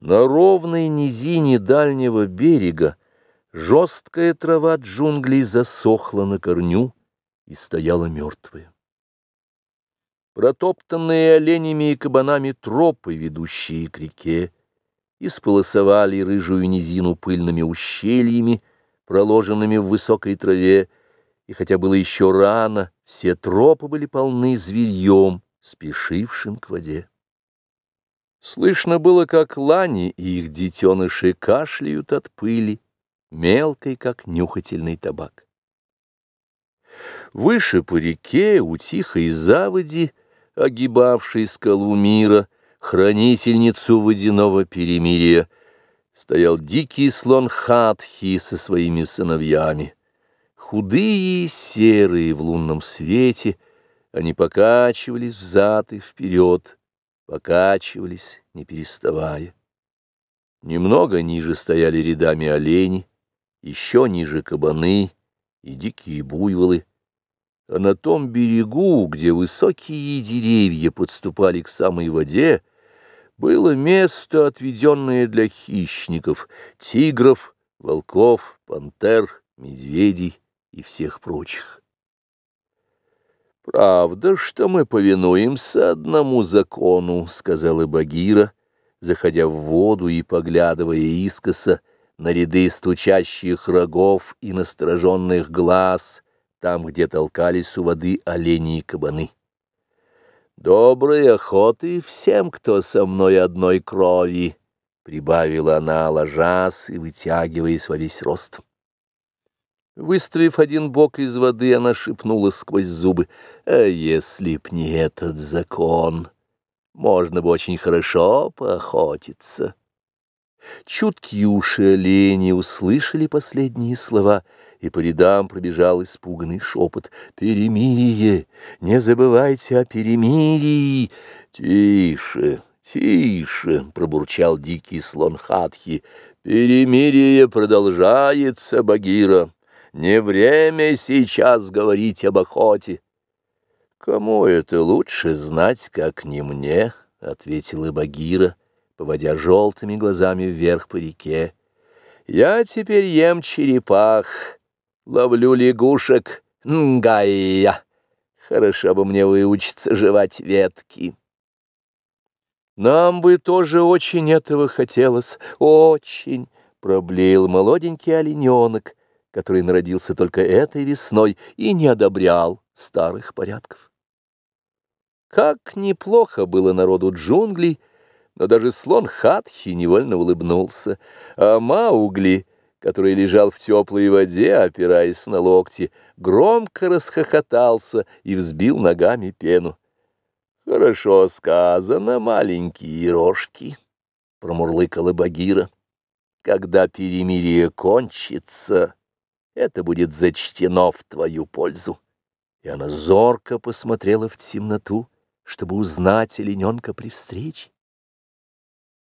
На ровной низине дальнего берега жесткая трава джунглей засохла на корню и стояла мертвая. Протоптанные оленями и кабанами тропы, ведущие к реке, исполосовали рыжую низину пыльными ущельями, проложенными в высокой траве, и хотя было еще рано, все тропы были полны зверьем, спешившим к воде. Слышно было, как лани и их детеныши кашляют от пыли, мелкой, как нюхательный табак. Выше по реке, у тихой заводи, огибавшей скалу мира, хранительницу водяного перемирия, стоял дикий слон Хатхи со своими сыновьями. Худые и серые в лунном свете, они покачивались взад и вперед, покачивались, не переставая. Немного ниже стояли рядами олени, еще ниже кабаны и дикие буйволы, а на том берегу, где высокие деревья подступали к самой воде, было место, отведенное для хищников, тигров, волков, пантер, медведей и всех прочих. «Правда, что мы повинуемся одному закону», — сказала Багира, заходя в воду и поглядывая искоса на ряды стучащих рогов и настороженных глаз, там, где толкались у воды олени и кабаны. «Доброй охоты всем, кто со мной одной крови», — прибавила она, ложась и вытягиваясь во весь рост. Выставив один бок из воды, она шепнула сквозь зубы, «А если б не этот закон, можно бы очень хорошо поохотиться». Чуткие уши олени услышали последние слова, и по рядам пробежал испуганный шепот. «Перемирие! Не забывайте о перемирии!» «Тише, тише!» — пробурчал дикий слон Хатхи. «Перемирие продолжается, Багира!» Не время сейчас говорить об охоте. Кому это лучше знать, как не мне, — ответила Багира, поводя желтыми глазами вверх по реке. Я теперь ем черепах, ловлю лягушек, нгая. Хорошо бы мне выучиться жевать ветки. Нам бы тоже очень этого хотелось, очень, — проблеял молоденький олененок, — который народился только этой весной и не одобрял старых порядков. Как неплохо было народу джунглей, но даже слон Хатхи невольно улыбнулся, а Маугли, который лежал в теплой воде, опираясь на локти, громко расхохотался и взбил ногами пену. «Хорошо сказано, маленькие рожки», — промурлыкала Багира. «Когда перемирие кончится...» это будет зачтено в твою пользу. И она зорко посмотрела в темноту, чтобы узнать олененка при встрече.